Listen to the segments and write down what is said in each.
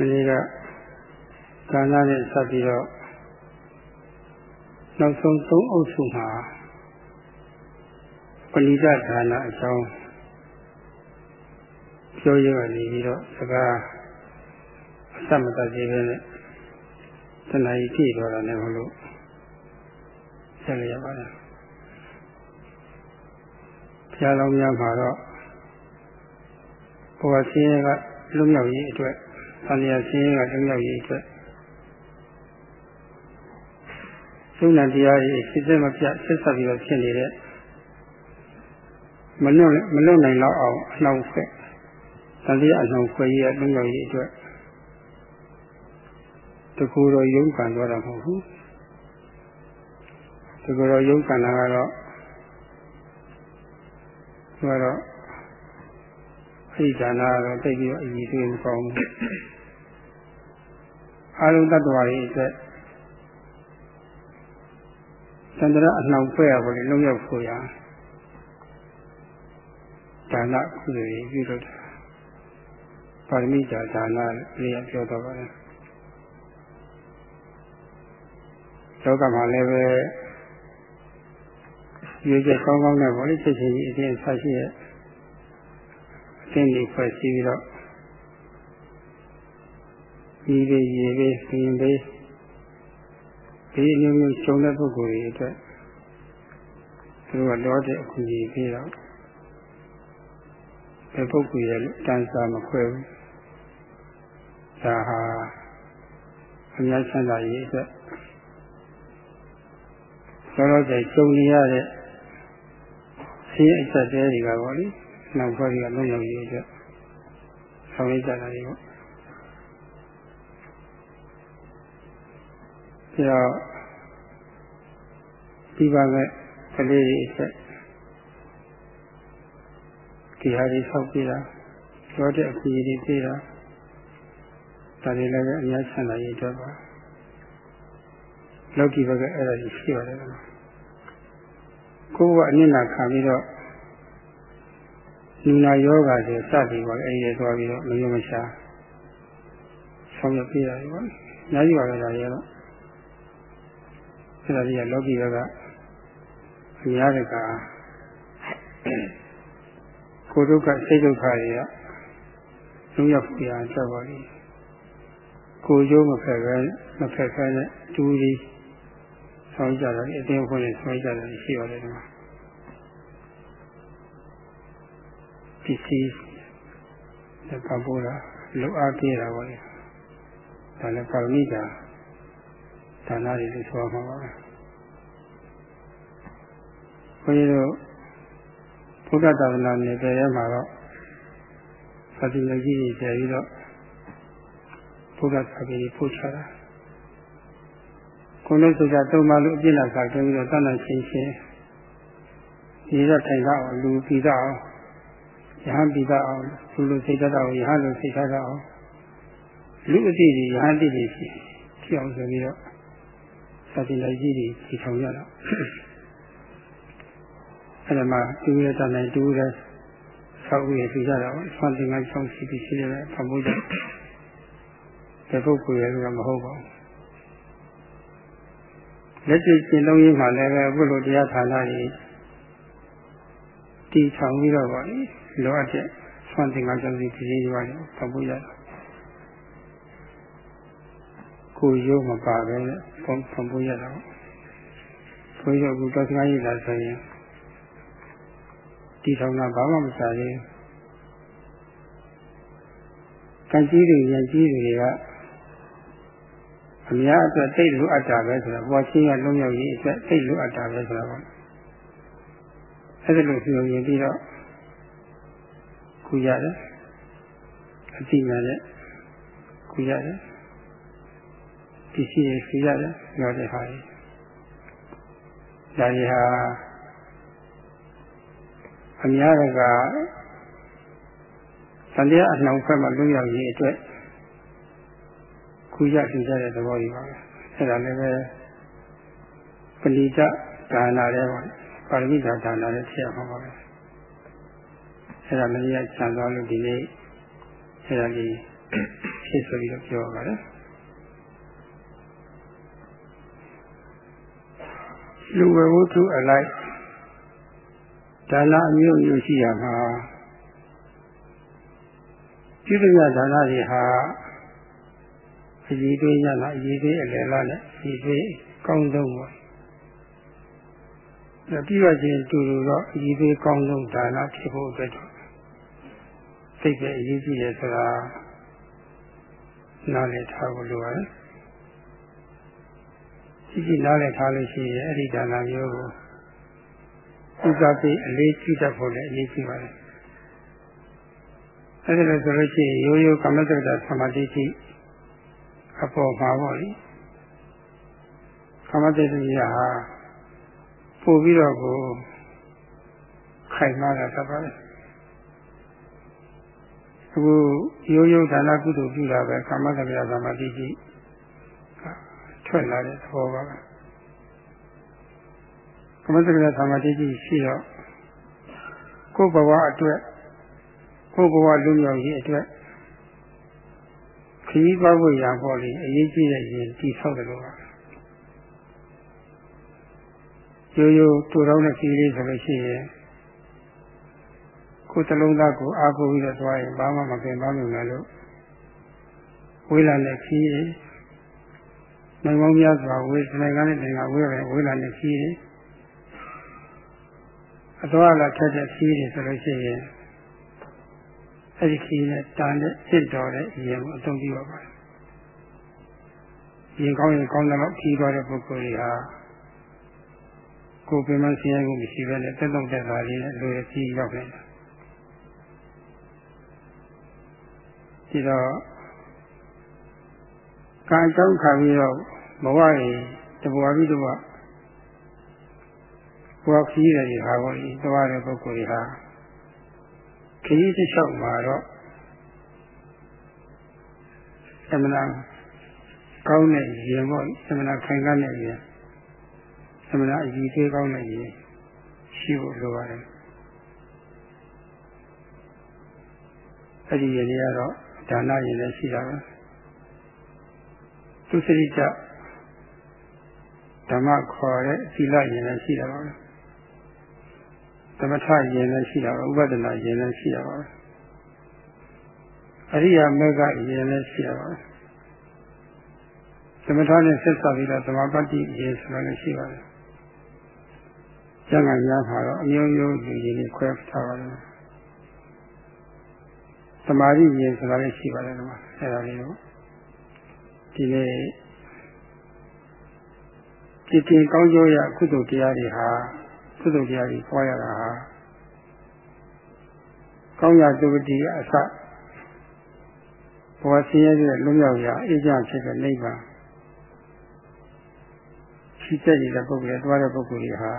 မနေ့ကဒါနနဲ့ဆက်ပြီးတော့နောက်ဆုံးသုံးအုပ်စုမှာပဏိဒဒါနအကြောင်းပြောရနေပြီးတော့စကားအစမတတ်သေးပဲနဲ့တဏှာကြီးပြည့်သွားတာနဲ့မလို့ဆက်ရပါတယ်ဘုရားတော်များမှာတော့ဘဝဆင်းရဲကလွတ်မြောက်ရေးအတွက် သံဃာဆင်းရဲကလွတ်မြောက်ရေးအတွက်သုဏတရားကြီးစစ်စစ်မပြတ်ဆက်ဆက်ပြီးတော့ဖြစ်နေတဲ့မလွတ်မလွတ်နိုင်တော့အောင်အနှောင့်ဖက်သံဃာအနှောင့်ဖွယ်ကြီးရဲ့လွတ်မြောက်ရေးအတွက်တကူတော့ယုံကန်သွားတာမဟုတ်ဘူးတကူတော့ယုံကန်တာကတော့သူ ကတော့အဲ့ဒီဒါနကတော့တိတ်ပြီးတော့အည်သွေးမကောင်းဘူးအာလုံးတ attva တွေအတွက်သန္တရအနှောင်ဖွဲ့ရပါလေလုံးရောက်ဖို့ရဒါနကုသိုလ်ကြီးပြုလုပ်တာပါရမီဒါဒါနလေးပြောတော့ပါတယ်လောကမှာလည်းပဲရွေးချက်ကောင်းကောင်းနဲ့ပေါ့လေချက်ချင်းကြီးအတင်းဆက်ရှိရဲ့ အတင်းကြီးဖွဲ့စည်းပြီးတော့ဒီလေးရေလေးရှင်လေးဒီလိုမျိုးရှုံတဲ့ပုဂ္ဂိုလ်တွေအတွက်သူတို့ကတော့တဲ့အကူအညီပေးတော့ဒီပုဂ္ဂိုလ်ရဲ့တန်စာမခွဲဘူးဒါဟာအများချမ်းသာရေးအတွက်လောလောဆယ်ကျုံနေရတဲ့ဆင်းရဲအချက်တဲတွေကပေါ့လေ နောက်ဘက်ကလုံးရောက်ရေးအတွက်ဆောင်ရွက်ကြတာတွေပေါ့ပြီးတော့ဒီပါမဲ့ကလေးတွေအချက်ဒီဟာတွေဆောက်ပြတာကျောတဲ့အခွင့်အရေးတွေပြတာဒါတွေလည်းအများဆန္ဒရေးအတွက်ပါလောကီဘက်ကအဲ့ဒါကြီးရှိပါတယ်ကိုယ်ကအနစ်နာခံပြီးတော့ လူနာယောဂါတွေစသည်ပါအဲ့ဒီသွားပြီးတော့မယုံမရှာဆောင်ရွက်ပြရတယ်ပေါ့။ညာကြီးပါပဲဒါတွေကတော့အဲ့ဒါကြီးကလောကီဘက်ကအများတကာကိုဒုက္ခစိတ်ဒုက္ခတွေကလုံးရောက်ပြာကြောက်ပါလိမ့်ကိုကျိုးမဖက်ပဲမဖက်ခဲနဲ့တူးကြီးဆောင်းကြတာအတင်းဖွင့်နေဆောင်းကြတာရှိပါတယ်ဒီမှာ ပစ္စည်းလက်ပပိုးတာလုံအားပြေးတာပေါ့လေဒါလည်းပါရမီတာဒါနတွေလို့ဆိုမှာပါပဲဘုန်းကြီးတို့ဘုရားသာသနာနယ်ပယ်ရဲမှာတော့သတိမကြီးကြီးကျပြီးတော့ဘုရားစာပေပို့ချတာခုလုံးဆိုကြသုံးပါလို့အပြစ်လာစာတွင်းပြီးတော့တဏ္ဍရှင်းရှင်းဒီတော့ထိုင်တော့လူပြီးတော့ ယဟန်ပြီးတော့လူလူစိတ်တတ်အောင်ယဟန်လူစိတ်တတ်အောင်လူအတိတွေယဟန်တိတွေရှိဖြစ်အောင်ဆိုပြီးတော့စာတင်လိုက်ကြီးတွေခြေထောင်ရတော့အဲ့ဒါမှတူရတဲ့နိုင်တူရဆောက်ဝေးပြကြတော့ဆွမ်းတင်ကဆောင်းစီပြီးရှိတယ်ဖမိုးကြတဲ့ပုဂ္ဂိုလ်ရဲ့ကမဟုတ်ပါဘူးလက်တွေ့ကျင့်သုံးရေးမှာလည်းပဲအခုလိုတရားဌာနတွေတည်ထောင်ပြီးတော့ပါလေ လိုအပ်တဲ့ဆွမ်းသင်္ကန်းကြောင့်ဒီပြည်ရွာတွေဖဖို့ရတာကိုရုံးမပါပဲနဲ့ဖုံဖဖို့ရတာဘုရားကတော့စကားရည်လာဆိုရင်တည်ထောင်တာဘာမှမစားသေးဘူးကံကြီးတွေရံကြီးတွေကအများအတွက်သိလိုအပ်တာပဲဆိုတော့ဘောချင်းကလုံးရောက်ရေးအတွက်သိလိုအပ်တာပဲဆိုတော့အဲ့ဒါလို့ပြောရင်ပြီးတော့ ခုရတယ်အတိညာနဲ့ခုရတယ်ဒီရှိရရှိရတယ်ပြောတဲ့ဟာကြီးဒါတွေဟာအများကသံတရားအနှောင်ဖက်မှလုံးရောက်ရေးအတွက်ခုရရှိကြတဲ့သဘောကြီးပါပဲအဲ့ဒါလည်းပဲပဏိတဒါနာတဲ့ပါပါရမီဒါဒါနာတဲ့ဖြစ်ရမှာပါပဲ အဲ့ဒါမင်းရခြံသွားလို့ဒီနေ့အဲ့ဒါလေးဖြစ်ဆိုပြီးတော့ပြောပါတယ်လူဝဝုထုအလိုက်ဒါနအမျိုးမျိုးရှိရမှာပြုဒရဒါနတွေဟာအရေးသေးရလားအရေးသေးအလယ်လားနဲ့အရေးသေးကောင်းဆုံးပါဒါပြီးတော့ချင်းတူတူတော့အရေးသေးကောင်းဆုံးဒါနဖြစ်ဖို့အတွက် စိတ်ပဲအရေးကြီးတယ်ဆိုတာနားလည်ထားဖို့လိုပါတယ်ကြီးကြီးနားလည်ထားလို့ရှိရင်အဲ့ဒီဒါနမျိုးကိုဥစ္စာပေးအလေးကြီးတတ်ဖို့လည်းအရေးကြီးပါတယ်အဲ့ဒါလို့ဆိုလို့ရှိရင်ရိုးရိုးကမ္မတ္တသမာဓိရှိအပေါ်မှာပေါ့လေကမ္မတ္တတိယဟာပို့ပြီးတော့ကိုခိုင်မာတာတတ်ပါလေ အခုရိုးရိုးဒါနကုသိုလ်ပြုတာပဲကမ္မတ္တရာသမာဓိရှိထွက်လာတဲ့သဘောပါပဲကမ္မတက္ကရာသမာဓိကြီးရှိတော့ကိုယ်ဘဝအတွက်ကိုယ်ဘဝလူမျိုးကြီးအတွက်ခရီးသွားဖို့ရပေါ်လေအရေးကြီးတဲ့ရင်တည်ဆောက်တယ်လို့ပါရိုးရိုးတူတော်တဲ့ခရီးလေးဆိုလို့ရှိရင် ကိုယ်တလုံးသားကိုအားကိုးပြီးတော့သွားရင်ဘာမှမကင်ပါလို့လည်းလို့ဝေးလာတဲ့ခရီးနိုင်ငံပေါင်းများစွာဝေးနိုင်ငံနဲ့နိုင်ငံဝေးရဝေးလာတဲ့ခီးတွေအသွားလာထက်တဲ့ခီးတွေဆိုလို့ရှိရင်အဲ့ဒီခီးနဲ့တန်တဲ့စစ်တော်တဲ့အရင်ကိုအသုံးပြုရပါတယ်။ရင်ကောင်းရင်ကောင်းတယ်လို့ခီးသွားတဲ့ပုဂ္ဂိုလ်တွေဟာကိုယ်ပင်မဆင်းရဲမှုမရှိဘဲနဲ့တက်တော့တက်တာလေးနဲ့လူရခီးရောက်နေတာ။ ဒီတော့ကံကြောင့်ခံပြီးတော့ဘဝရင်တဘဝပြီးတဘဝဘဝခီးတယ်ဟာကိုသွားတဲ့ပုဂ္ဂိုလ်တွေဟာခရီးတစ်လျှောက်မှာတော့သမဏကောင်းတဲ့ရင်ပေါ့သမဏခိုင်ကတဲ့ရင်သမဏအကြီးသေးကောင်းတဲ့ရင်ရှိဖို့လိုပါတယ်အဲ့ဒီရင်တွေကတော့ ဒါနရင်လည်းရှိတာပဲသူစရိတဓမ္မခေါ်တဲ့သီလရင်လည်းရှိတာပါပဲသမထရင်လည်းရှိတာပါဥပဒနာရင်လည်းရှိတာပါပဲအရိယာမေဃရင်လည်းရှိတာပါပဲသမထနဲ့ဆက်စပ်ပြီးတော့သမာပတ္တိရင်ဆိုတာလည်းရှိပါတယ်ကျန်ကများမှာတော့အမျိုးမျိုးယူရင်တွေခွဲထားပါတယ် သမာဓိရင်ဆိုတာလည်းရှိပါတယ်ဒီမှာအဲ့ဒါလေးတော့ဒီနေ့ဒီတင်ကောင်းကျိုးရကုသိုလ်တရားတွေဟာကုသိုလ်တရားတွေပွားရတာဟာကောင်းရာသုတိအစဘဝဆင်းရဲတဲ့လွတ်မြောက်ရာအေးချမ်းဖြစ်တဲ့နိဗ္ဗာန်ရှိတဲ့နေတဲ့ပုဂ္ဂိုလ်တွေတွားတဲ့ပုဂ္ဂိုလ်တွေဟာ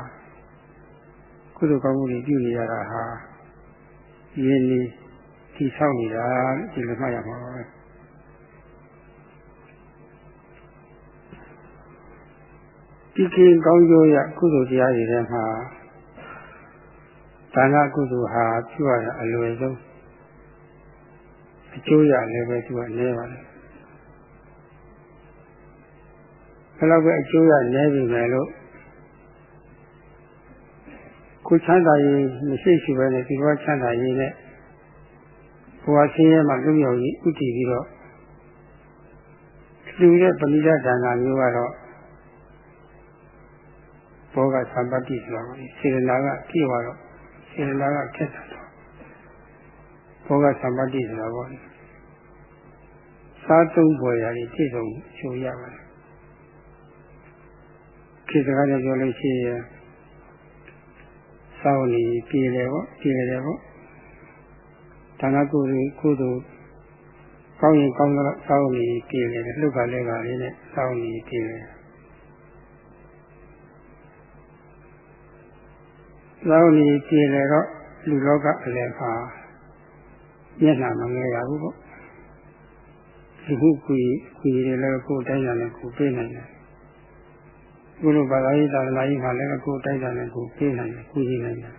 ကုသိုလ်ကောင်းမှုတွေပြုနေရတာဟာရင်းနေ တိဆောက်နေတာဒီလိုမှတ်ရမှာပါပဲဒီကိကောင်းကျိုးရကုသိုလ်တရားတွေထဲမှာဒါနကုသိုလ်ဟာပြုရတာအလွယ်ဆုံးအကျိုးရလည်းပဲသူကနည်းပါလေဘယ်လောက်ပဲအကျိုးရနည်းပြီမယ်လို့ကိုချမ်းသာရေးမရှိရှိပဲနဲ့ဒီဘဝချမ်းသာရေးနဲ့ ဘဝဆင်းရဲမှာလွတ်မြောက်ရေးဥတည်ပြီးတော့လူရဲ့ပဏိဒဒါနမျိုးကတော့ဘောကသံပတ္တိဆိုတာကိုစေရနာကပြည့်သွားတော့စေရနာကခက်တာတော့ဘောကသံပတ္တိဆိုတာပေါ့စားသုံးပေါ်ရာတွေပြည့်စုံချိုရပါတယ်ခေတ္တကလည်းပြောလို့ရှိရင်စောင်းနေပြည်တယ်ပေါ့ပြည်တယ်ပေါ့ ဒါနကုသိုလ်ကုသိုလ်ကောင်းရင်ကောင်းတော့စောင်းနေပြည်တယ်လှုပ်ပါလဲပါလေးနဲ့စောင်းနေပြည်တယ်လောင်းနေပြည်လေတော့လူလောကအလယ်မှာမျက်နှာမငယ်ရဘူးပေါ့ဒီခုကွေကွေတွေလည်းကိုယ်တိုင်းတယ်ကိုပေးနိုင်တယ်ဘုလိုဘာသာရေးသာသနာရေးမှာလည်းကိုယ်တိုင်းတယ်ကိုပေးနိုင်တယ်ကိုကြီးနိုင်တယ်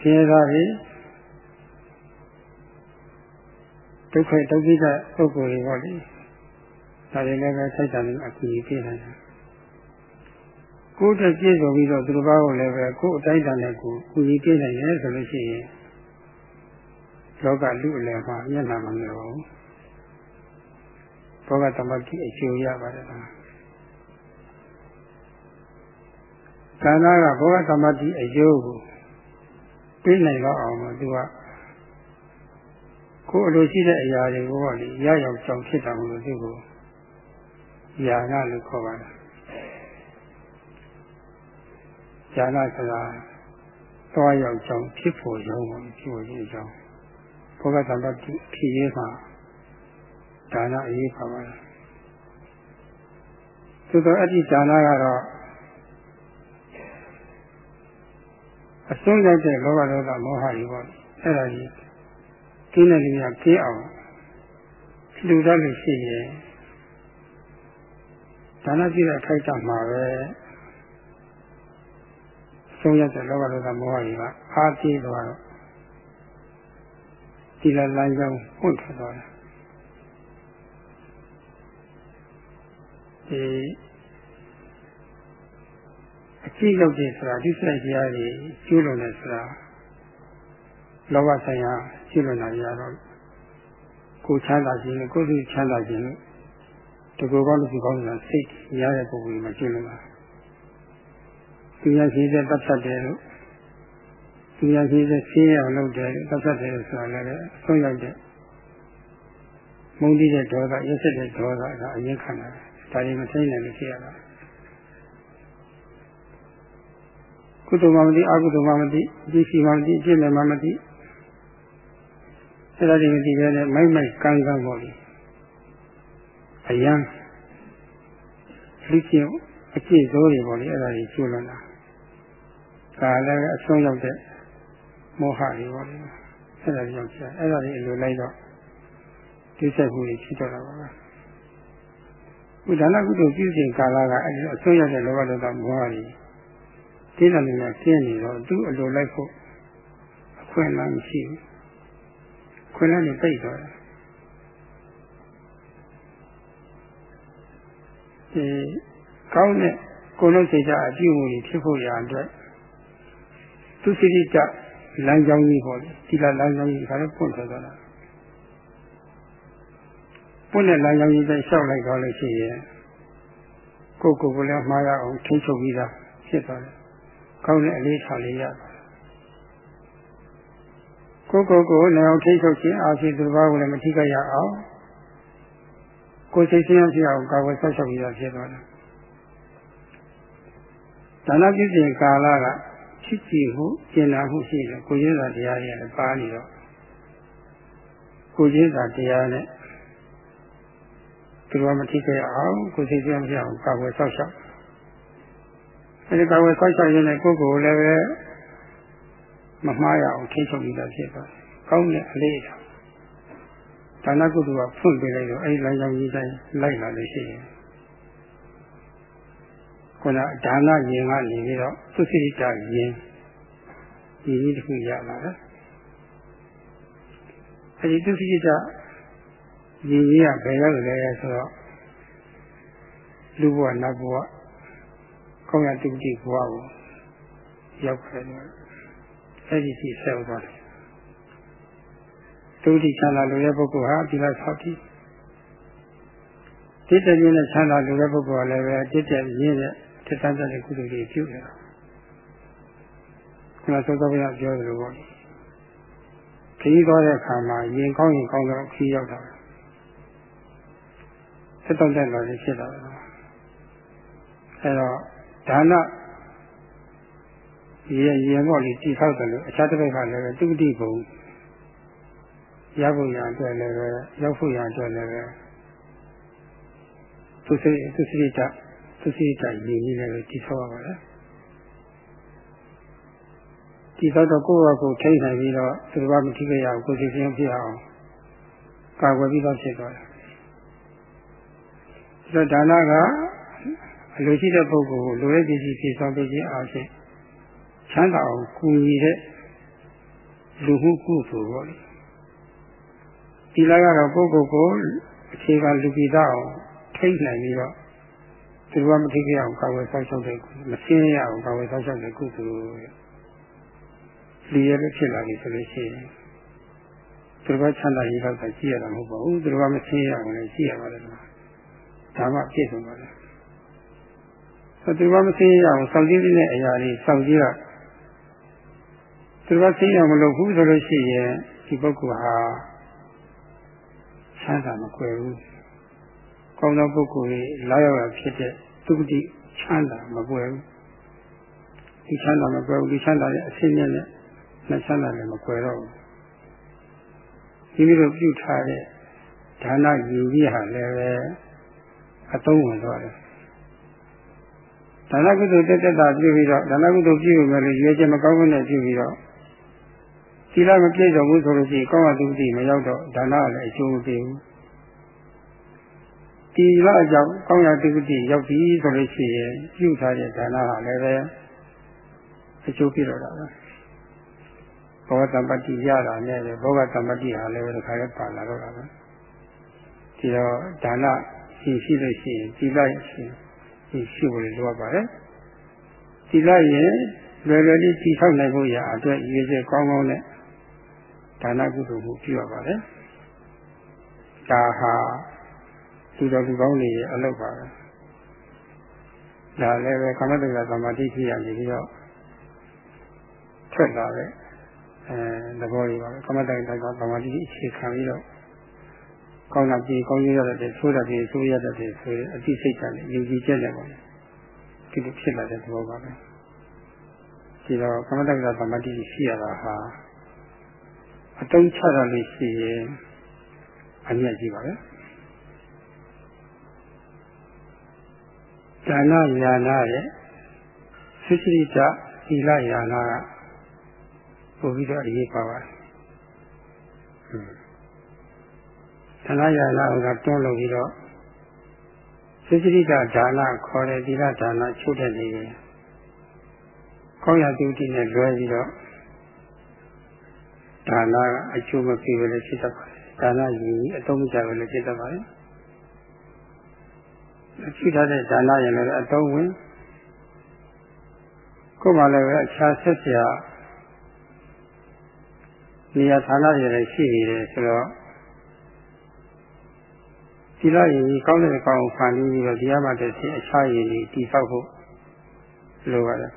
ဆင်းရဲသားတွေ ဒုက္ခဒုက္ခိတပုဂ္ဂိုလ်တွေပေါ့လေဒါတွေလည်းပဲစိုက်တာနဲ့အကူကြီးပြနိုင်တယ်ကိုယ်တည်းပြည့်စုံပြီးတော့သူတစ်ပါးကိုလည်းပဲကိုယ်အတိုင်းတန်နဲ့ကိုကူညီပြနိုင်တယ်ဆိုလို့ရှိရင်လောကလူအလယ်မှာမျက်နှာမမြင်ဘူးဘောဂသမတိအကျိုးရပါတယ်ကာနာကဘောဂသမတိအကျိုးကိုပြနိုင်တော့အောင်လို့သူက ကိုယ်အလိုရှိတဲ့အရာတွေကိုပေါ့လေရရောက်ကြောင်ဖြစ်တာမလို့သူကိုယာနာလို့ခေါ်ပါတယ်ယာနာဆိုတာသွားရောက်ကြောင်ဖြစ်ဖို့ရုံးပေါ့ဖြစ်ဖို့ရုံးကြောင်ဘောဂသမတိဖြစ်ရေးမှာဒါနအရေးပါပါတယ်သို့တော့အဲ့ဒီဒါနကတော့အစွန်းရောက်တဲ့လောဘဒေါသမောဟတွေပေါ့အဲ့ဒါကြီး ကျင်းတဲ့လူကကျင်းအောင်လူတတ်လို့ရှိရင်ဒါနပြုတဲ့အခိုက်အတန့်မှာပဲဆုံးရတဲ့လောဘဒေါသမောဟတွေကအားပြေးသွားတော့ဒီလလမ်းကြောင်းပွင့်ထွက်သွားတယ်ဒီအကြည့်ရောက်တဲ့ဆိုတာဒီစိတ်တရားကြီးကျူးလွန်တယ်ဆိုတာ လောဘဆိုင်ရာကျူးလွန်တာကြီးကတော့ကိုချမ်းသာခြင်းနဲ့ကိုယ်စိတ်ချမ်းသာခြင်းနဲ့တကူကောင်းလို့ဒီကောင်းတာစိတ်ရတဲ့ပုံစံမှာကျူးလွန်တာသူရရှိတဲ့တတ်တတ်တယ်လို့သူရရှိတဲ့ရှင်းရအောင်လုပ်တယ်တတ်တတ်တယ်ဆိုတာလည်းအဆုံးရောက်တဲ့မုန်းတိတဲ့ဒေါသရက်ဆက်တဲ့ဒေါသကအရင်ခံတာဒါတွေမသိနိုင်လို့ဖြစ်ရတာကုသိုလ်မှမသိအကုသိုလ်မှမသိအကြည့်ရှိမှမသိအပြစ်လည်းမှမသိ အဲ့ဒါတွေမသိပဲနဲ့မိုက်မိုက်ကန်းကန်းပေါ့လေအယံလူချင်းအကျင့်စိုးတွေပေါ့လေအဲ့ဒါတွေကျွလွန်တာဒါလည်းအဆုံးရောက်တဲ့မောဟတွေပေါ့လေအဲ့ဒါတွေရောက်ချင်အဲ့ဒါတွေအလိုလိုက်တော့ဒီဆက်မှုတွေဖြစ်တော့တာပါခုဒါနကုသိုလ်ပြုစဉ်ကာလကအဲ့ဒီအဆုံးရောက်တဲ့လောဘဒေါသမောဟတွေသိတယ်လို့ကျင်းနေတော့သူ့အလိုလိုက်ဖို့အခွင့်အလမ်းမရှိဘူး ခွင့်လမ်းနေပိတ်သွားတယ်ဒီကောင်းတဲ့ကိုယ်လုံးစိတ်ဓာတ်အပြုအမူတွေဖြစ်ဖို့ရာအတွက်သူစိတိတလမ်းကြောင်းကြီးပေါ့လေဒီလလမ်းကြောင်းကြီးခါလည်းပွင့်ထွက်သွားတာပွင့်တဲ့လမ်းကြောင်းကြီးပဲလျှောက်လိုက်တော့လို့ရှိရင်ကိုယ်ကိုယ်ကလည်းမှားရအောင်ထိချုပ်ပြီးသားဖြစ်သွားတယ်ကောင်းတဲ့အလေးထားလေးရကိုယ် ကိုယ်ကိုလည်းအောင်ထိချုပ်ခြင်းအာရှိသူတစ်ပါးကိုလည်းမထိခိုက်ရအောင်ကိုယ်စိတ်ဆင်းရဲဖြစ်အောင်ကာဝယ်ဆောက်ရှောက်ပြီးသားဖြစ်သွားတယ်ဒါနပြုစဉ်ကာလကချစ်ကြည်မှုကျင်နာမှုရှိတယ်ကိုရင်းသာတရားတွေလည်းပါနေတော့ကိုရင်းသာတရားနဲ့သူတို့မထိခိုက်အောင်ကိုယ်စိတ်ဆင်းရဲဖြစ်အောင်ကာဝယ်ဆောက်ရှောက်အဲဒီကာဝယ်ဆောက်ရှောက်ရင်းနဲ့ကိုယ်ကိုယ်လည်းပဲ မမှားရအောင်ထိချုပ်ပြီးသားဖြစ်သွားတယ်ကောင်းတဲ့အလေးထားဒါနကုသိုလ်ကဖွင့်ပေးလိုက်တော့အဲဒီလမ်းကြောင်းကြီးတိုင်းလိုက်လာလို့ရှိရင်ခုနဒါနရင်ကနေပြီးတော့သုစိတရင်ဒီနည်းတစ်ခုရလာတယ်အဲဒီသုစိတရင်ကြီးကဘယ်ရောက်လဲဆိုတော့လူဘဝနတ်ဘဝကောင်းရတုတိဘဝကိုရောက်ခဲ့တယ် အဲဒီစီဆက်သွားတယ်တုတိချမ်းသာလူရဲ့ပုဂ္ဂိုလ်ဟာဒီလောက်ဆောက်တည်တိတ္တရင်းနဲ့ချမ်းသာလူရဲ့ပုဂ္ဂိုလ်ကလည်းပဲတိတ္တရင်းနဲ့တတန်းတဲ့ကုသိုလ်တွေပြုနေတာခုနသောသောဘုရားပြောသလိုပေါ့ခရီးသွားတဲ့အခါမှာရင်ကောင်းရင်ကောင်းတော့ခရီးရောက်တာသက်တော့တဲ့တော်ဖြစ်တာပဲအဲတော့ဒါန ရေရင်ပေါ့လေကြည်ဆောက်တယ်လို့အခြားတစ်ဘက်ကလည်းတုတိဘုံရဖို့ရအတွက်လည်းပဲရောက်ဖို့ရအတွက်လည်းပဲသူစိတ်သူစိတ်တသူစိတ်တရည်ကြီးလည်းကြည်ဆောက်ရပါတယ်ကြည်ဆောက်တော့ကိုယ့်ဘာကိုထိနိုင်ပြီးတော့သူတစ်ပါးမထိခဲ့ရအောင်ကိုယ်စိတ်ချင်းဖြစ်အောင်ကာကွယ်ပြီးတော့ဖြစ်သွားတယ်ဒါနကအလိုရှိတဲ့ပုဂ္ဂိုလ်ကိုလိုရဲ့ပစ္စည်းဖြည့်ဆောင်ပေးခြင်းအားဖြင့် ချမ်းသာအောင်ကူညီတဲ့လူမှုကုသိုလ်ပေါ့လေဒီလာကတော့ပုဂ္ဂိုလ်ကိုအခြေခံလူပိသားအောင်ထိတ်နိုင်ပြီးတော့သူကမထိတ်ရအောင်ကာဝယ်ဆောက်ရှောက်တဲ့မရှင်းရအောင်ကာဝယ်ဆောက်ရှောက်တဲ့ကုသိုလ်လူရဲလို့ဖြစ်လာပြီဆိုလို့ရှိရင်သူကချမ်းသာရေးတော့ကြည့်ရတာမဟုတ်ပါဘူးသူကမရှင်းရအောင်လည်းကြည့်ရပါတယ်ဒါမှပြည့်စုံပါတယ်သူကမရှင်းရအောင်စောင့်ကြည့်တဲ့အရာလေးစောင့်ကြည့်ရ သူကရှင်းရမလို့ဘူးဆိုလို့ရှိရင်ဒီပုဂ္ဂိုလ်ဟာချမ်းသာမကွယ်ဘူးကောင်းသောပုဂ္ဂိုလ်ကြီးလာရောက်ရဖြစ်တဲ့သုတိချမ်းသာမကွယ်ဘူးဒီချမ်းသာမကွယ်ဘူးဒီချမ်းသာရဲ့အရှင်းနဲ့နဲ့ချမ်းသာလည်းမကွယ်တော့ဘူးဒီလိုပြုထားတဲ့ဒါနယူကြီးဟာလည်းပဲအသုံးဝင်သွားတယ်ဒါနကုသိုလ်တက်တက်တာပြုပြီးတော့ဒါနကုသိုလ်ပြုမယ်လို့ရွေးချက်မကောင်းဘူးနဲ့ပြုပြီးတော့ သီလမပြည့်စုံဘူးဆိုလို့ရှိရင်ကောင်းတဲ့သူတိမရောက်တော့ဒါနလည်းအကျိုးမပေးဘူးဒီလအကြောင်းကောင်းရာသူတိရောက်ပြီဆိုလို့ရှိရင်ပြုထားတဲ့ဒါနဟာလည်းပဲအကျိုးပြတော့တာပဲဘောဓတမ္ပတိရတာနဲ့ပဲဘောဂတမ္ပတိဟာလည်းပဲတစ်ခါလည်းပါလာတော့တာပဲဒီတော့ဒါနရှိရှိလို့ရှိရင်သီလရှိရှိရှိဖို့လိုအပ်ပါတယ်သီလရင်လွယ်လွယ်လေးတည်ဆောက်နိုင်ဖို့ရအတွက်ရည်စဲကောင်းကောင်းနဲ့ ဒါနကုသိုလ်မှုပြုရပါတယ်ဒါဟာသူတော်သူကောင်းတွေရဲ့အလုပ်ပါပဲဒါလည်းပဲကမ္မတက္ကသမာဓိဖြစ်ရနေပြီးတော့ထွက်လာတဲ့အဲသဘောတွေပါပဲကမ္မတက္ကသမာဓိအခြေခံပြီးတော့ကောင်းတာပြေကောင်းရရတဲ့ဆိုးတာပြေဆိုးရတဲ့ဆိုအတိစိတ်ကလည်းယုံကြည်ချက်နဲ့ပါဒီလိုဖြစ်လာတဲ့သဘောပါပဲဒီတော့ကမ္မတက္ကသမာဓိရှိရတာဟာ အတုံးချတာလို့ရှိရင်အမြတ်ကြီးပါပဲဒါနယာနာရဲ့သိစိတသီလယာနာကပို့ပြီးတော့အရေးပါပါတယ်ဒါနယာနာကတွန်းလို့ပြီးတော့သိစိတဒါနခေါ်တဲ့သီလဒါနချုပ်တဲ့နေရင်ကောင်းရာသူတိနဲ့လွဲပြီးတော့ ဒါနကအကျိုးမပေးဘဲလည်းဖြစ်တတ်ပါတယ်ဒါနရည်အတုံးမချဘဲလည်းဖြစ်တတ်ပါတယ်ရှိထားတဲ့ဒါနရင်လည်းအတုံးဝင်ကိုယ်မှလည်းပဲအခြားဆက်စရာနေရာဌာနတွေလည်းရှိနေတယ်ဆိုတော့ဒီလိုရင်ကောင်းတဲ့ကောင်းဖန်ပြီးပြီးတော့ဒီရမှာတည်းချင်းအခြားရည်ကြီးတိဆောက်ဖို့လိုပါတယ်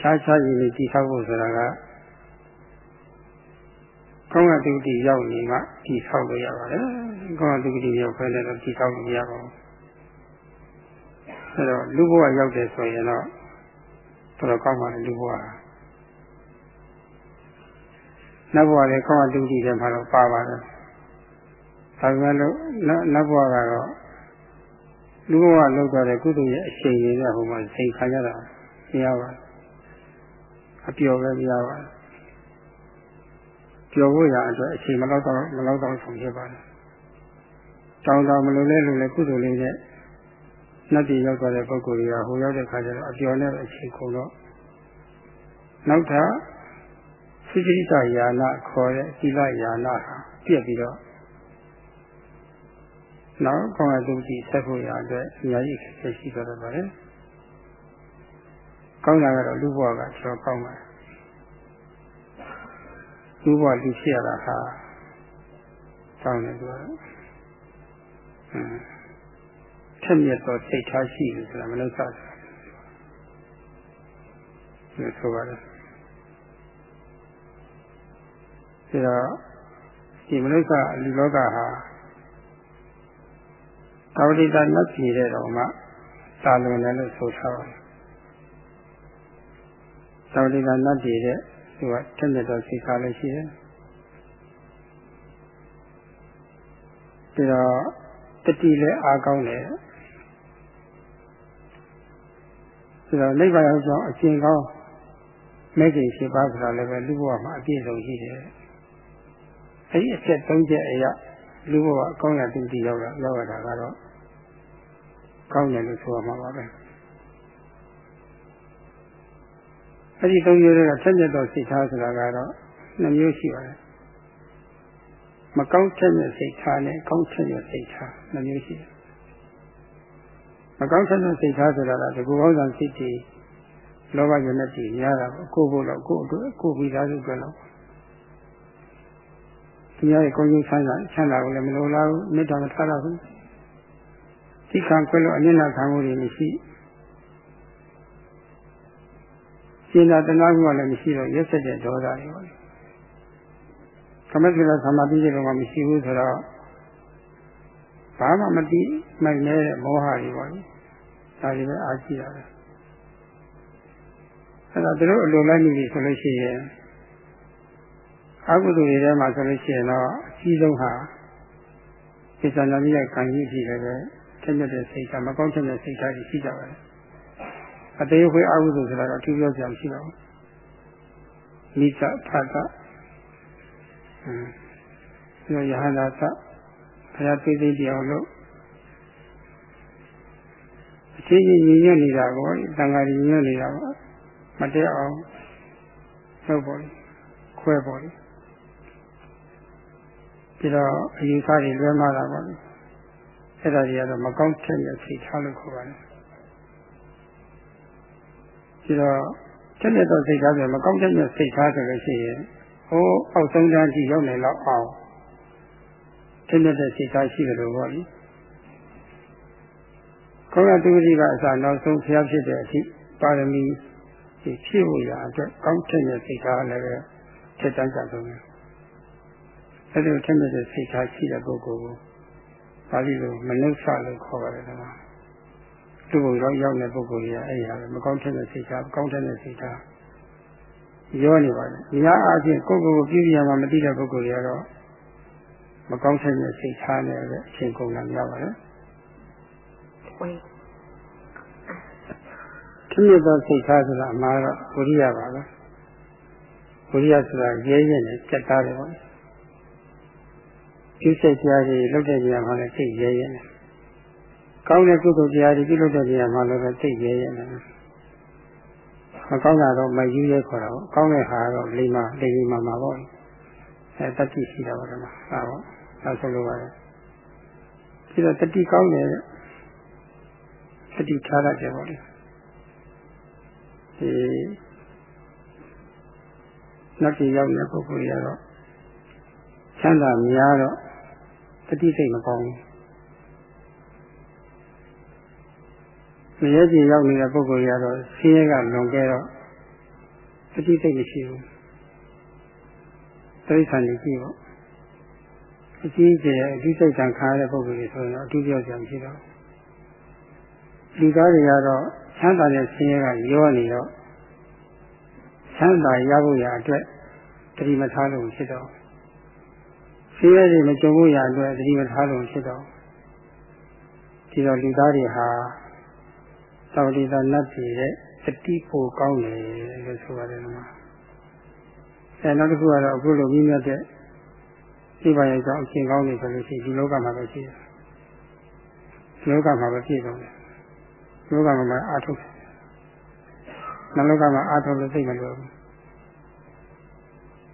ခြားခြားရည်ကြီးတိဆောက်ဖို့ဆိုတာက ကောင်းတဲ့တိရောက်နေမှတည်ဆောက်လို့ရပါတယ်ကောင်းတဲ့တိရောက်ခွဲလည်းတော့တည်ဆောက်လို့မရပါဘူးအဲတော့လူဘဝရောက်တယ်ဆိုရင်တော့တော်တော်ကောင်းပါတယ်လူဘဝနောက်ဘဝလည်းကောင်းတဲ့တိတယ်မှာတော့ပါပါတယ်ဒါပေမဲ့လို့နောက်ဘဝကတော့လူဘဝလောက်တော့တဲ့ကုသိုလ်ရဲ့အချိန်ရင်းနဲ့ဟိုမှာစိန်ခံရတာမရပါဘူးအပျော်ပဲမရပါဘူး ကျော်ဖို့ရအတွက်အချိန်မလောက်တော့မလောက်တော့ဆုံးဖြစ်ပါတယ်။တောင်းတောင်းမလို့လဲလို့လဲကုသိုလ်လေးနဲ့နှက်တည်ရောက်သွားတဲ့ပုဂ္ဂိုလ်တွေကဟိုရောက်တဲ့ခါကျတော့အကျော်နဲ့အချိန်ကုန်တော့နောက်ထပ်စိစိတယာနာခေါ်တဲ့သီလယာနာဟာပြည့်ပြီးတော့နောက်ကောင်းတဲ့သူကြီးဆက်ဖို့ရအတွက်အများကြီးခက်ရှိတော့ပါတယ်။ကောင်းတာကတော့လူဘဝကကျော်ကောင်းပါတယ် သူ့ဘဝလူဖြစ်ရတာဟာတောင်းတယ်သူကတော့ထက်မြက်သောစိတ်ထားရှိတယ်ဆိုတာမလို့စားတယ်ဆိုပါတယ်ဒါတော့ဒီမလို့စားလူလောကဟာသာဝတိတနတ်ပြည်တဲ့တော်မှာသာလွန်တယ်လို့ဆိုထားပါတယ်သာဝတိတနတ်ပြည်တဲ့ သူကတက်မြတ်သောစိတ်ထားလည်းရှိတယ်ပြီးတော့တတိလည်းအားကောင်းတယ်ပြီးတော့နိဗ္ဗာန်ရောက်ကြောင်းအကျင့်ကောင်းမဲ့ခြင်းရှိပါဆိုတာလည်းပဲလူဘဝမှာအပြည့်စုံရှိတယ်အဲဒီအချက်၃ချက်အရာလူဘဝအကောင်းရတည်ရောက်လာရောက်လာတာကတော့ကောင်းတယ်လို့ဆိုရမှာပါပဲ။ အဲ့ဒီသုံးမျိုးတွေကဆက်လက်တော့စိတ်ထားဆိုတာကတော့နှစ်မျိုးရှိပါတယ်မကောင်းတဲ့စိတ်ထားနဲ့ကောင်းတဲ့စိတ်ထားနှမျိုးရှိတယ်မကောင်းတဲ့စိတ်ထားဆိုတာကဒီကိုယ်ကောင်းတဲ့စိတ်တွေလောဘရနဲ့တည်များတာပေါ့ကိုယ်ဖို့တော့ကိုယ်အတွက်ကိုယ်ပြီးသားစုအတွက်တော့ဒီရဲ့ကိုယ်ကြီးဆန်းတာချမ်းသာကိုလည်းမလိုလားဘူးမေတ္တာမထားတော့ဘူးသိခံခွင့်လို့အနစ်နာခံမှုတွေမရှိ ရှင်းတာတနာမှုကလည်းမရှိတော့ရက်ဆက်တဲ့ဒေါသတွေပေါ့ကမ္မစရသမာဓိတွေတော့မရှိဘူးဆိုတော့ဘာမှမသိမိုက်နေတဲ့မောဟတွေပေါ့ဒါတွေပဲအားရှိတာပဲအဲ့တော့တို့အလိုလိုက်နေပြီဆိုလို့ရှိရင်အကုသိုလ်တွေထဲမှာဆိုလို့ရှိရင်တော့အကြီးဆုံးဟာဒီသန္တာကြီးရဲ့ခံကြီးရှိတယ်ပဲထက်မြက်တဲ့စိတ်ကမကောင်းတဲ့စိတ်ဓာတ်ကြီးရှိကြပါတယ် အသေးခွေအကုသိုလ်ဆိုတာတော့ထူးပြောစရာမရှိပါဘူးမိစ္ဆဖတ်တာအင်းယဟန္တာသဘုရားသိသိတရားလို့အချင်းချင်းညီညွတ်နေတာကိုတန်ခါညီညွတ်နေတာကိုမတည့်အောင်လုပ်ပေါ်ခွဲပေါ်ပြီးတော့အယူဆတွေလွဲမှားတာပေါ့လေအဲ့ဒါတွေကတော့မကောင်းတဲ့စိတ်ထားလို့ခေါ်ပါတယ် ပြီးတော့တက်တဲ့စိတ်ထားဆိုမကောင်းတဲ့စိတ်ထားဆိုလို့ရှိရင်ဟိုအောက်ဆုံးတန်းကြီးရောက်နေတော့အောင်တက်တဲ့စိတ်ထားရှိတယ်လို့ပေါ့လေကောင်းရတုတိကအစနောက်ဆုံးဖျားဖြစ်တဲ့အထိပါရမီဒီဖြည့်ဖို့ရအတွက်ကောင်းတဲ့စိတ်ထားလည်းပဲထက်တန်းကြဆုံးတယ်အဲ့ဒီထက်တဲ့စိတ်ထားရှိတဲ့ပုဂ္ဂိုလ်ကိုပါဠိလိုမနုဿလို့ခေါ်ပါတယ်ကွာ သူ့ဘုရားရောက်တဲ့ပုဂ္ဂိုလ်ကြီးအဲ့ဒီဟာမကောင်းတဲ့စိတ်ထားကောင်းတဲ့စိတ်ထားရောနေပါလေ။ညာအချင်းကိုယ့်ကိုယ်ကိုပြည့်ပြည့်မှမသိတဲ့ပုဂ္ဂိုလ်တွေကတော့မကောင်းတဲ့စိတ်ထားနဲ့ပဲအချိန်ကုန်လာကြပါလေ။ဝေးခိမြတ်သောစိတ်ထားဆိုတာအမှားတော့ဝိရိယပါပဲ။ဝိရိယဆိုတာရဲရဲနဲ့စက်သားတယ်ပေါ့။ဒီစိတ်တရားကြီးလုပ်တဲ့နေရာမှာလည်းစိတ်ရဲရဲနဲ့ ကောင်းတဲ့ကုသိုလ်တရားတွေပြုလုပ်တဲ့နေရာမှာလည်းစိတ်ရဲရဲနဲ့မကောင်းတာတော့မယူရဲခေါ်တာပေါ့ကောင်းတဲ့ဟာတော့လိမ္မာလိမ္မာမှာပေါ့အဲတတိရှိတာပေါ့ဒီမှာဟာပေါ့ဒါဆိုလိုပါတယ်ပြီးတော့တတိကောင်းတယ်တတိထားတတ်တယ်ပေါ့လေဒီနောက်ကြည့်ရောက်တဲ့ပုဂ္ဂိုလ်တွေကတော့ချမ်းသာများတော့တတိစိတ်မကောင်းဘူး မရဲကြည်ရောက်နေတဲ့ပုဂ္ဂိုလ်တွေကတော့ဆင်းရဲကလွန်ခဲ့တော့တတိစိတ်မရှိဘူးတိရစ္ဆာန်ကြီးကြည့်ပေါ့အကြီးကျယ်အဓိစိတ်တန်ခါရတဲ့ပုဂ္ဂိုလ်တွေဆိုရင်တော့အထူးပြောကြမရှိတော့လူသားတွေကတော့ချမ်းသာတဲ့ဆင်းရဲကရောနေတော့ချမ်းသာရဖို့ရအတွက်တတိမထားလို့ဖြစ်တော့ဆင်းရဲတွေမကြုံဖို့ရအတွက်တတိမထားလို့ဖြစ်တော့ဒီတော့လူသားတွေဟာ သောတိသာနတ်ပြည်ရဲ့တတိပိုကောင်းတယ်လို့ဆိုရတယ်ကွာအဲနောက်တစ်ခုကတော့အခုလိုမြင့်မြတ်တဲ့ဒီပါရဲ့ကြောင့်အရှင်ကောင်းနေဆိုလို့ရှိရင်ဒီလောကမှာပဲရှိတယ်ဒီလောကမှာပဲပြည့်စုံတယ်ဒီလောကမှာအာထုနလောကမှာအာထုလို့သိမလို့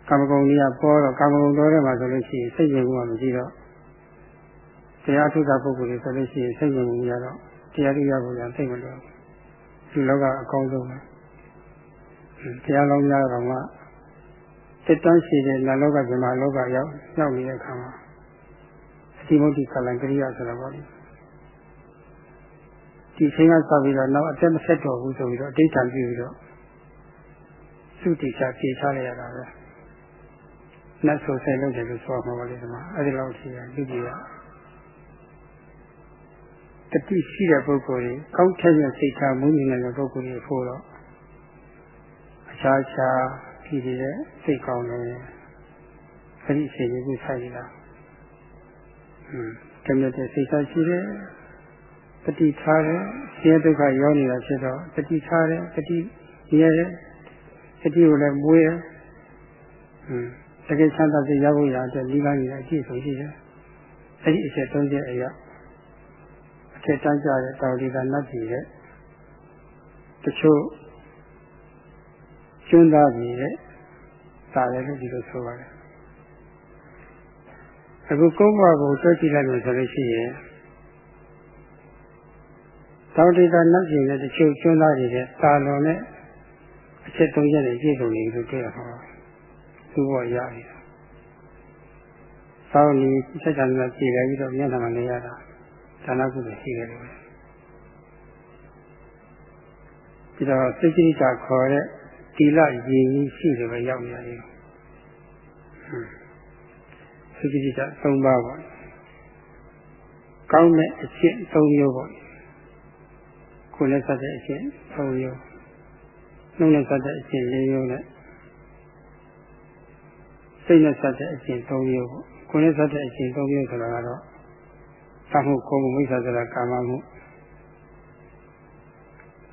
ကာမဂုဏ်ကြီးကပေါ်တော့ကာမဂုဏ်တော်ထဲမှာဆိုလို့ရှိရင်စိတ်ရင်မှုကမရှိတော့တရားထုတာပုဂ္ဂိုလ်တွေဆိုလို့ရှိရင်စိတ်ရင်မှုရတော့တရားရိယာဘုရားသိမလို့ ဒီလောကအကောင်းဆုံးပဲတရားလုံးများတော့မှစစ်တမ်းရှိတဲ့နလောကဇမလောကရောက်ရောက်နေတဲ့အခါမှာအတိမုတ်တိခလံကရိယာဆိုတာပေါ့လေဒီချိန်ကစပြီးတော့နောက်အသက်မဆက်တော်ဘူးဆိုပြီးတော့အဋ္ဌံပြုပြီးတော့သုတိချပြေချလိုက်ရတာပဲနတ်ဆိုဆဲလုပ်တယ်လို့ဆိုမှာပါလေဒီမှာအဲ့ဒီလောက်ရှိရလူကြီးက တတိရှိတဲ့ပုဂ္ဂိုလ်တွေကောင်းထက်တဲ့စိတ်ထားမူးမြင်တဲ့ပုဂ္ဂိုလ်တွေဖို့တော့အခြားခြားပြည်တဲ့စိတ်ကောင်းတယ်အဲ့ဒီအခြေအနေကိုဆက်ရတာဟွန်းတမတဲ့စိတ်ထားရှိတယ်တတိထားတယ်ဆင်းရဲဒုက္ခရောက်နေတာဖြစ်တော့တတိထားတယ်တတိရဲတယ်တတိကိုလည်းမွေးတယ်ဟွန်းတကယ်ချမ်းသာစေရဖို့ရတဲ့ဒီကနေ့အကြည့်ဆုံးရှိတယ်အဲ့ဒီအချက်၃ချက်အရာ ထက်တန်းကြတဲ့တောင်ဒီကနတ်ပြည်တဲ့တချို့ကျွန်းသားပြည်တဲ့ဒါလည်းလို့ဒီလိုဆိုပါတယ်အခုကုန်းဘဝကိုတွက်ကြည့်လိုက်လို့ဆိုလို့ရှိရင်သောတိတာနတ်ပြည်နဲ့တချို့ကျွန်းသားတွေတဲ့တာလွန်နဲ့အချက်သုံးချက်နဲ့ပြည့်စုံနေလို့တွေ့ရမှာသူ့ဘဝရပြီသောနီဆက်ဆံနေကြည့်လိုက်ပြီးတော့မျက်နှာမှာနေရတာ ဒါနကုသိုလ်ရှိတယ်လို့ပြီးတော့စိတ်ကြီးကခေါ်တဲ့တိလရည်ကြီးရှိတယ်ပဲရောက်နေရတယ်စိတ်ကြီးက၃ပါးပေါ့ကောင်းတဲ့အချက်၃မျိုးပေါ့ကိုယ်နဲ့ဆက်တဲ့အချက်၃မျိုးနှုတ်နဲ့ဆက်တဲ့အချက်၄မျိုးနဲ့စိတ်နဲ့ဆက်တဲ့အချက်၃မျိုးပေါ့ကိုယ်နဲ့ဆက်တဲ့အချက်၃မျိုးဆိုတာကတော့ သမှုကိုယ်မှုမိစ္ဆာဆိုတာကာမမှု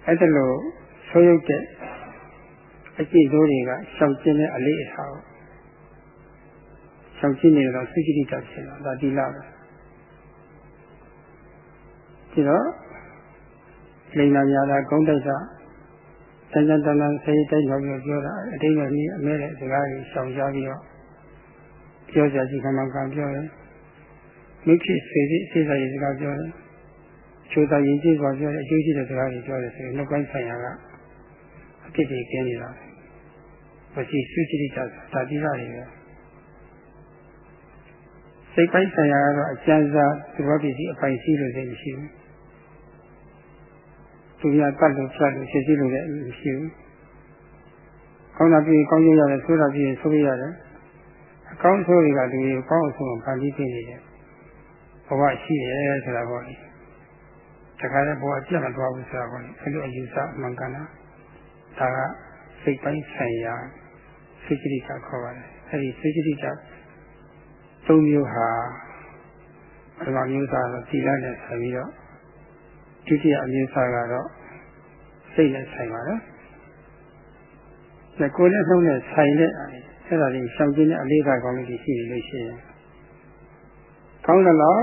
အဲ့ဒါလို့ဆိုရုပ်တဲ့အကျင့်ဆိုးတွေကရှောင်ကျဉ်တဲ့အလေးအထားကိုရှောင်ကျဉ်နေတော့စိတ်ကြိတဖြစ်လာဒါတိလာပဲဒီတော့လိန်နာများတာဂုံးတိုက်တာတန်တန်တန်တန်ဆေးတိုက်တော့ပြောပြောတာအတိတ်ကကြီးအမဲတဲ့စကားကြီးရှောင်ရှားပြီးတော့ပြောကြကြည့်ခမှကပြောတယ် မိဖြစ်စေသည့်စေစာရေးစကားပြောတယ်ချိုးသာရင်ကြည့်ပါပြောတယ်အကျိုးရှိတဲ့စကားတွေပြောတယ်ဆိုရင်နောက်ပိုင်းဆိုင်ရာကအဖြစ်တွေကျင်းနေတာမရှိစုကြည့်ကြတာတိလာတွေပဲစိတ်ပိုင်းဆိုင်ရာကတော့အကျဉ်းစားသဘောပစ္စည်းအပိုင်ရှိလို့လည်းမရှိဘူးသူရတတ်လို့ဖြတ်လို့ရှင်းရှင်းလို့လည်းမရှိဘူးကောင်းတာပြီးကောင်းကျိုးရတယ်ဆိုးတာပြီးဆိုးရရတယ်အကောင်းဆိုးတွေကလူတွေကိုကောင်းအောင်ဆုံးဖန်ပြီးပြင်နေတယ် ဘဝရှိတယ်ဆိုတာပေါ့လေတခါတည်းဘဝပြတ်မသွားဘူးဆိုတာပေါ့လေအဲ့လိုအယူဆမှန်ကန်တာဒါကစိတ်ပိုင်းဆိုင်ရာစိတ်ကြိတခေါ်ပါတယ်အဲ့ဒီစိတ်ကြိတသုံးမျိုးဟာပထမမျိုးသားတော့သီလနဲ့ဆိုင်ပြီးတော့ဒုတိယအမျိုးသားကတော့စိတ်နဲ့ဆိုင်ပါတယ်။ကိုယ်နဲ့နှုတ်နဲ့ဆိုင်တဲ့အဲ့ဒါလေးရှောင်ကျဉ်တဲ့အလေးသာကောင်းလေးရှိနေလို့ရှိရင် ကောင်းတယ်လို့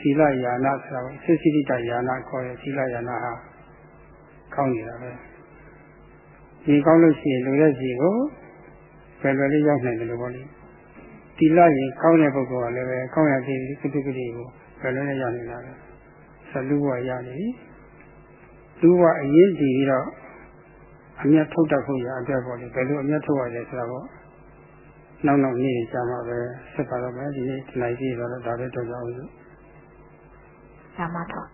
သီလယာနာဆိုတာကိုစိစိတယာနာခေါ်တဲ့သီလယာနာဟာကောင်းနေတာပဲဒီကောင်းလို့ရှိရင်လူရဲ့စီကိုဘယ်လိုလေးရောက်နိုင်တယ်လို့ပြောလို့သီလရင်ကောင်းတဲ့ပုဂ္ဂိုလ်ကလည်းပဲကောင်းရတဲ့ကုသကတိကိုဘယ်လိုလဲရနေတာလဲသလူဘဝရနေပြီလူဘဝအရင်တည်ပြီးတော့အမျက်ထုတ်တတ်ဖို့ရအတွက်ပေါ့လေဘယ်လိုအမျက်ထုတ်ရလဲဆိုတာပေါ့ နောက်နောက်နေ့ကြာမှပဲဆက်ပါတော့မယ်ဒီနေ့ဒီလိုက်ကြည့်တော့ဒါပဲတော့ကြအောင်လို့ဓမ္မထော